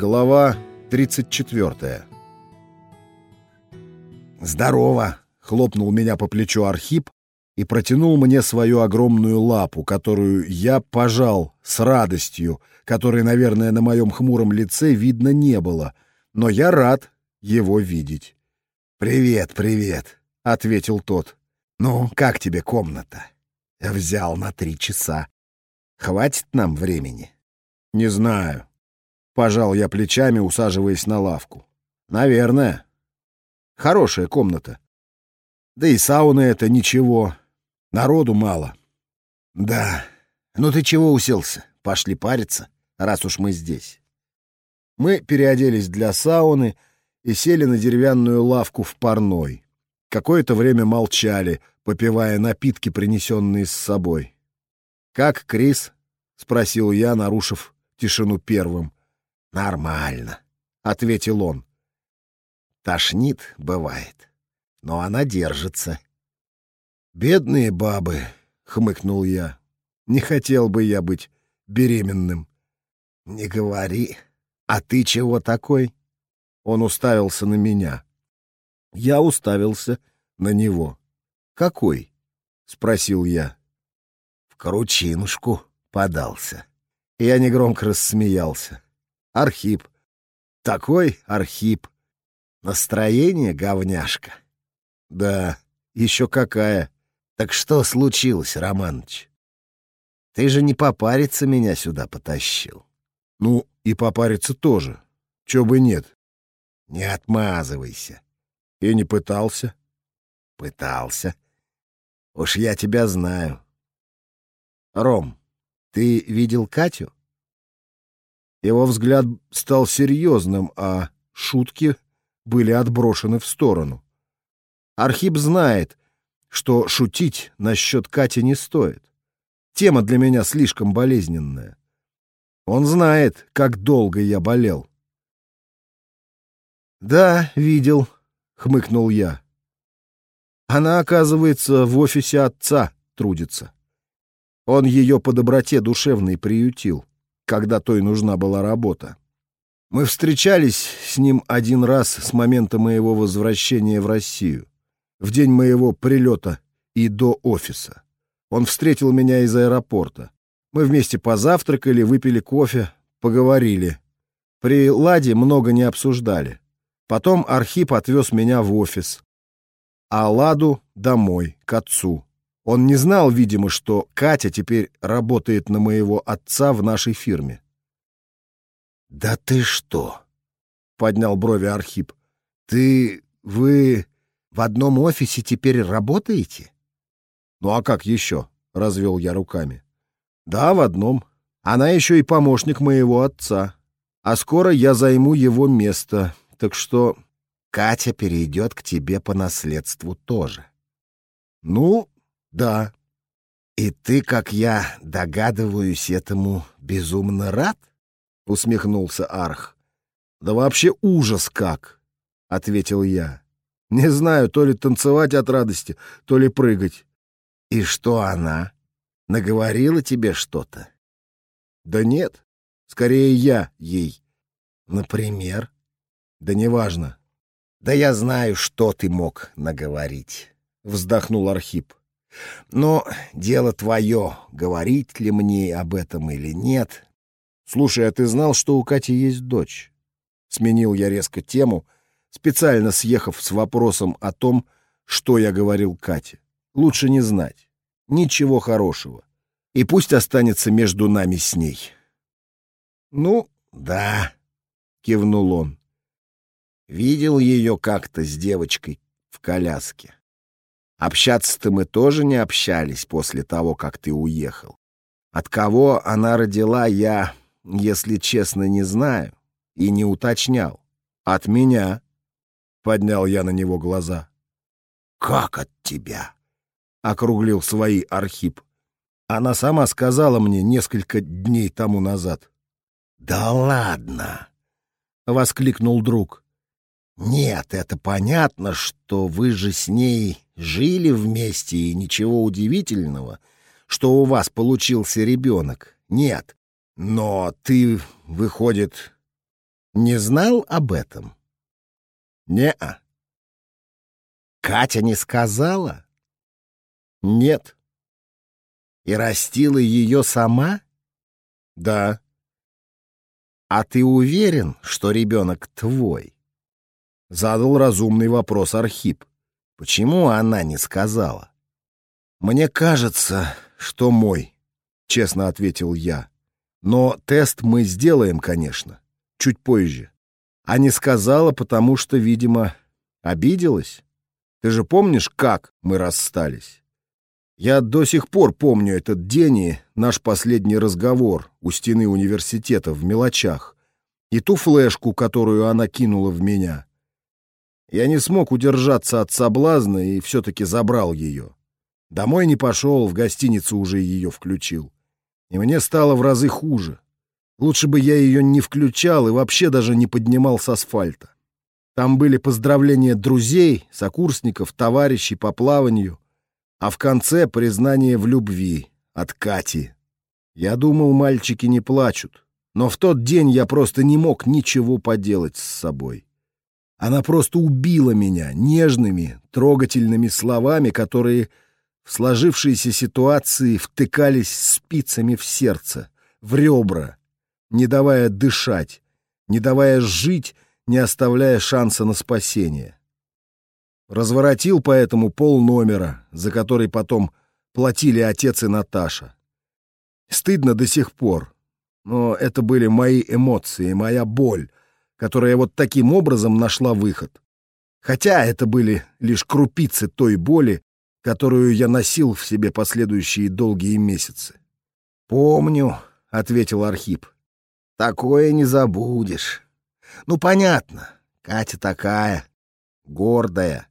Глава 34 «Здорово!» — хлопнул меня по плечу Архип и протянул мне свою огромную лапу, которую я пожал с радостью, которой, наверное, на моем хмуром лице видно не было, но я рад его видеть. «Привет, привет!» — ответил тот. «Ну, как тебе комната?» «Взял на три часа. Хватит нам времени?» «Не знаю», Пожал я плечами, усаживаясь на лавку. Наверное. Хорошая комната. Да и сауна это ничего. Народу мало. Да. Ну ты чего уселся? Пошли париться, раз уж мы здесь. Мы переоделись для сауны и сели на деревянную лавку в парной. Какое-то время молчали, попивая напитки, принесенные с собой. «Как Крис?» — спросил я, нарушив тишину первым. «Нормально», — ответил он. «Тошнит, бывает, но она держится». «Бедные бабы», — хмыкнул я. «Не хотел бы я быть беременным». «Не говори. А ты чего такой?» Он уставился на меня. Я уставился на него. «Какой?» — спросил я. «В кручинушку подался». Я негромко рассмеялся. Архип. Такой Архип. Настроение, говняшка. Да, еще какая. Так что случилось, Романыч? Ты же не попариться меня сюда потащил. Ну, и попариться тоже. Чё бы нет. Не отмазывайся. И не пытался. Пытался. Уж я тебя знаю. Ром, ты видел Катю? Его взгляд стал серьезным, а шутки были отброшены в сторону. Архип знает, что шутить насчет Кати не стоит. Тема для меня слишком болезненная. Он знает, как долго я болел. «Да, видел», — хмыкнул я. Она, оказывается, в офисе отца трудится. Он ее по доброте душевной приютил когда той нужна была работа. Мы встречались с ним один раз с момента моего возвращения в Россию, в день моего прилета и до офиса. Он встретил меня из аэропорта. Мы вместе позавтракали, выпили кофе, поговорили. При Ладе много не обсуждали. Потом Архип отвез меня в офис, а Ладу — домой, к отцу. Он не знал, видимо, что Катя теперь работает на моего отца в нашей фирме. «Да ты что?» — поднял брови Архип. «Ты... вы в одном офисе теперь работаете?» «Ну а как еще?» — развел я руками. «Да, в одном. Она еще и помощник моего отца. А скоро я займу его место, так что...» «Катя перейдет к тебе по наследству тоже». «Ну, да. И ты, как я догадываюсь, этому безумно рад? Усмехнулся Арх. Да вообще ужас как, ответил я. Не знаю, то ли танцевать от радости, то ли прыгать. И что она? Наговорила тебе что-то? Да нет, скорее я ей. Например? Да неважно. Да я знаю, что ты мог наговорить, вздохнул Архип. Но дело твое, говорить ли мне об этом или нет. Слушай, а ты знал, что у Кати есть дочь? Сменил я резко тему, специально съехав с вопросом о том, что я говорил Кате. Лучше не знать. Ничего хорошего. И пусть останется между нами с ней. Ну, да, кивнул он. Видел ее как-то с девочкой в коляске. Общаться-то мы тоже не общались после того, как ты уехал. От кого она родила, я, если честно, не знаю и не уточнял. От меня. Поднял я на него глаза. Как от тебя? Округлил свои Архип. Она сама сказала мне несколько дней тому назад. Да ладно! Воскликнул друг. Нет, это понятно, что вы же с ней жили вместе, и ничего удивительного, что у вас получился ребенок. Нет. Но ты, выходит... Не знал об этом? Не-а. Катя не сказала? Нет. И растила ее сама? Да. А ты уверен, что ребенок твой? Задал разумный вопрос Архип. Почему она не сказала? Мне кажется, что мой, честно ответил я. Но тест мы сделаем, конечно, чуть позже. А не сказала, потому что, видимо, обиделась. Ты же помнишь, как мы расстались? Я до сих пор помню этот день и наш последний разговор у стены университета в мелочах, и ту флешку, которую она кинула в меня. Я не смог удержаться от соблазна и все-таки забрал ее. Домой не пошел, в гостиницу уже ее включил. И мне стало в разы хуже. Лучше бы я ее не включал и вообще даже не поднимал с асфальта. Там были поздравления друзей, сокурсников, товарищей по плаванию — а в конце признание в любви от Кати. Я думал, мальчики не плачут, но в тот день я просто не мог ничего поделать с собой. Она просто убила меня нежными, трогательными словами, которые в сложившейся ситуации втыкались спицами в сердце, в ребра, не давая дышать, не давая жить, не оставляя шанса на спасение. Разворотил поэтому пол номера, за который потом платили отец и Наташа. Стыдно до сих пор, но это были мои эмоции, моя боль, которая вот таким образом нашла выход. Хотя это были лишь крупицы той боли, которую я носил в себе последующие долгие месяцы. «Помню», — ответил Архип. «Такое не забудешь. Ну, понятно, Катя такая, гордая,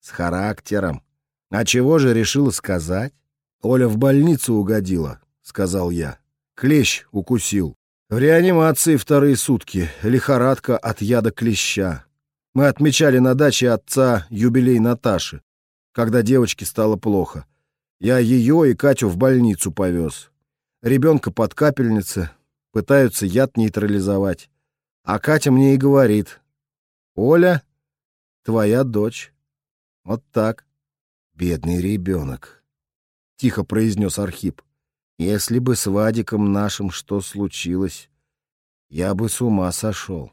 с характером. А чего же решила сказать? Оля в больницу угодила, сказал я. Клещ укусил. В реанимации вторые сутки. Лихорадка от яда клеща. Мы отмечали на даче отца юбилей Наташи, когда девочке стало плохо. Я ее и Катю в больницу повез. Ребенка под капельницы, пытаются яд нейтрализовать. А Катя мне и говорит, «Оля, твоя дочь». Вот так. Бедный ребенок, — тихо произнес Архип. Если бы с Вадиком нашим что случилось, я бы с ума сошел.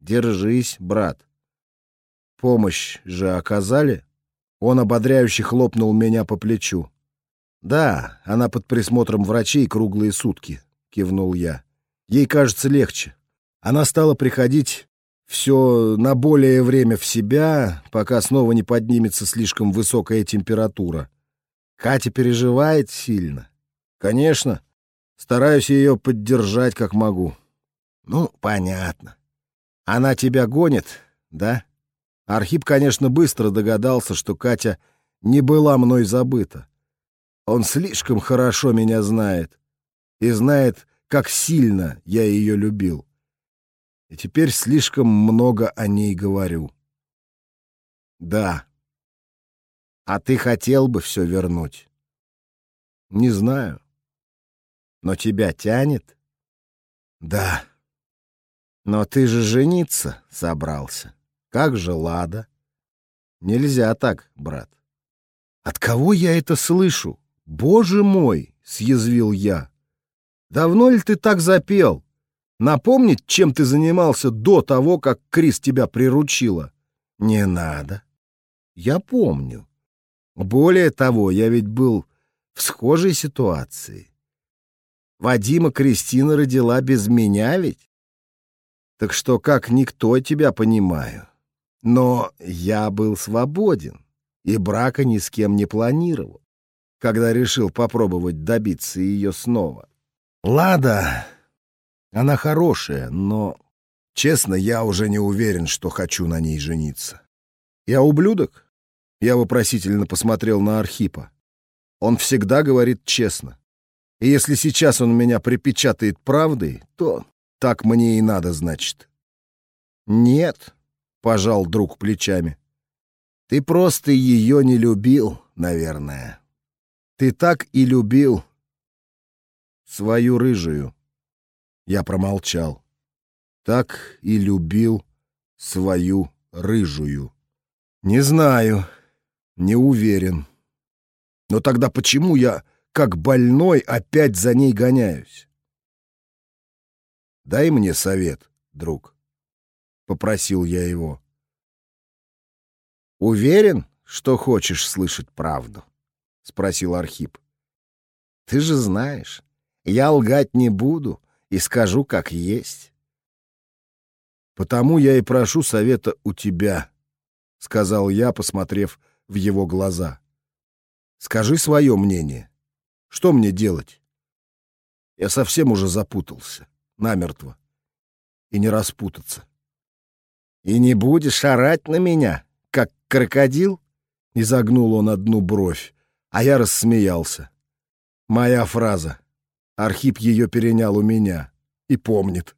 Держись, брат. Помощь же оказали? Он ободряюще хлопнул меня по плечу. Да, она под присмотром врачей круглые сутки, кивнул я. Ей кажется легче. Она стала приходить все на более время в себя, пока снова не поднимется слишком высокая температура. Катя переживает сильно. Конечно. Стараюсь ее поддержать, как могу. Ну, понятно. Она тебя гонит, да? Архип, конечно, быстро догадался, что Катя не была мной забыта. Он слишком хорошо меня знает и знает, как сильно я ее любил и теперь слишком много о ней говорю. Да. А ты хотел бы все вернуть? Не знаю. Но тебя тянет? Да. Но ты же жениться собрался. Как же Лада? Нельзя так, брат. От кого я это слышу? Боже мой, съязвил я. Давно ли ты так запел? Напомнить, чем ты занимался до того, как Крис тебя приручила? Не надо. Я помню. Более того, я ведь был в схожей ситуации. Вадима Кристина родила без меня ведь? Так что как никто тебя понимаю. Но я был свободен и брака ни с кем не планировал, когда решил попробовать добиться ее снова. Лада она хорошая, но, честно, я уже не уверен, что хочу на ней жениться. Я ублюдок? Я вопросительно посмотрел на Архипа. Он всегда говорит честно. И если сейчас он меня припечатает правдой, то так мне и надо, значит. Нет, пожал друг плечами. Ты просто ее не любил, наверное. Ты так и любил свою рыжую. Я промолчал. так и любил свою рыжую. Не знаю, не уверен. Но тогда почему я, как больной, опять за ней гоняюсь? Дай мне совет, друг, — попросил я его. Уверен, что хочешь слышать правду? — спросил Архип. Ты же знаешь, я лгать не буду и скажу, как есть. Потому я и прошу совета у тебя, — сказал я, посмотрев в его глаза. Скажи свое мнение. Что мне делать? Я совсем уже запутался, намертво. И не распутаться. И не будешь орать на меня, как крокодил? Изогнул он одну бровь, а я рассмеялся. Моя фраза. Архип ее перенял у меня и помнит.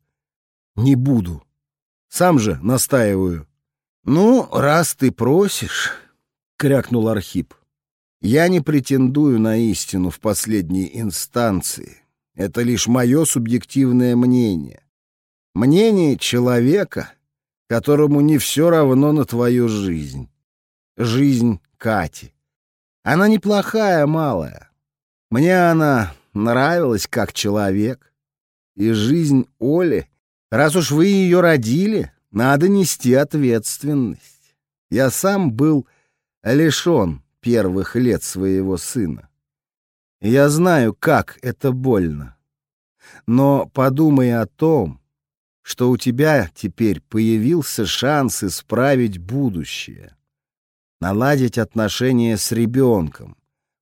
Не буду. Сам же настаиваю. Ну, раз ты просишь, крякнул Архип. Я не претендую на истину в последней инстанции. Это лишь мое субъективное мнение. Мнение человека, которому не все равно на твою жизнь. Жизнь Кати. Она неплохая, малая. Мне она нравилась как человек. И жизнь Оли, раз уж вы ее родили, надо нести ответственность. Я сам был лишен первых лет своего сына. Я знаю, как это больно. Но подумай о том, что у тебя теперь появился шанс исправить будущее, наладить отношения с ребенком,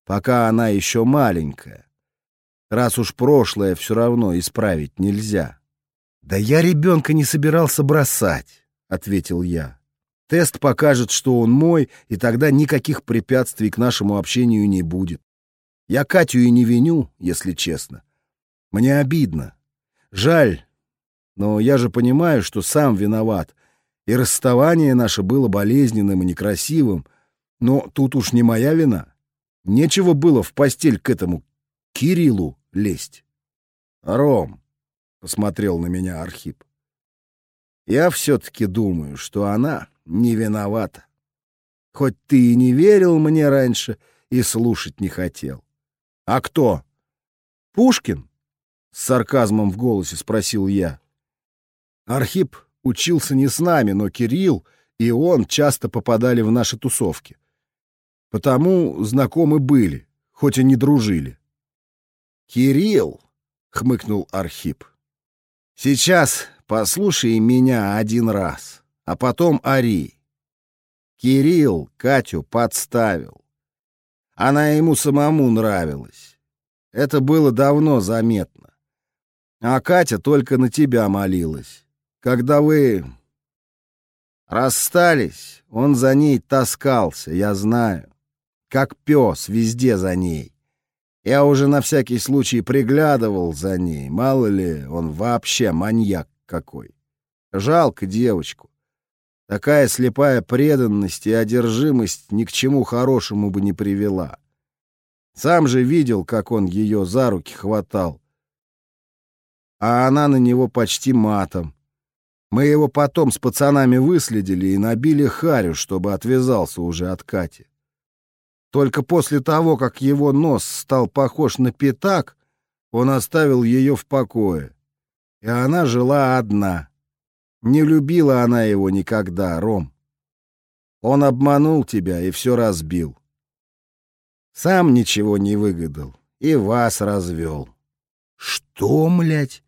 пока она еще маленькая, раз уж прошлое все равно исправить нельзя. «Да я ребенка не собирался бросать», — ответил я. «Тест покажет, что он мой, и тогда никаких препятствий к нашему общению не будет. Я Катю и не виню, если честно. Мне обидно. Жаль, но я же понимаю, что сам виноват. И расставание наше было болезненным и некрасивым. Но тут уж не моя вина. Нечего было в постель к этому Кириллу лезть. «Ром», — посмотрел на меня Архип, — «я все-таки думаю, что она не виновата. Хоть ты и не верил мне раньше и слушать не хотел. А кто? Пушкин?» — с сарказмом в голосе спросил я. Архип учился не с нами, но Кирилл и он часто попадали в наши тусовки. Потому знакомы были, хоть и не дружили. «Кирилл!» — хмыкнул Архип. «Сейчас послушай меня один раз, а потом ори. Кирилл Катю подставил. Она ему самому нравилась. Это было давно заметно. А Катя только на тебя молилась. Когда вы расстались, он за ней таскался, я знаю. Как пес, везде за ней. Я уже на всякий случай приглядывал за ней, мало ли, он вообще маньяк какой. Жалко девочку. Такая слепая преданность и одержимость ни к чему хорошему бы не привела. Сам же видел, как он ее за руки хватал. А она на него почти матом. Мы его потом с пацанами выследили и набили харю, чтобы отвязался уже от Кати. Только после того, как его нос стал похож на пятак, он оставил ее в покое. И она жила одна. Не любила она его никогда, Ром. Он обманул тебя и все разбил. Сам ничего не выгадал и вас развел. — Что, млядь?